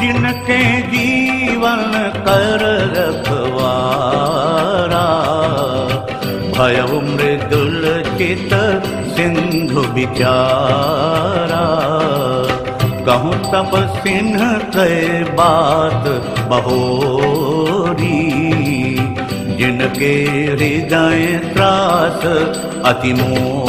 जिनके जीवन कर रखवारा। भय मृदुल चित सिंधु विचारा। कहूँ तप सिंह के बात बहोरी। जिनके हृदय प्रा अतिमो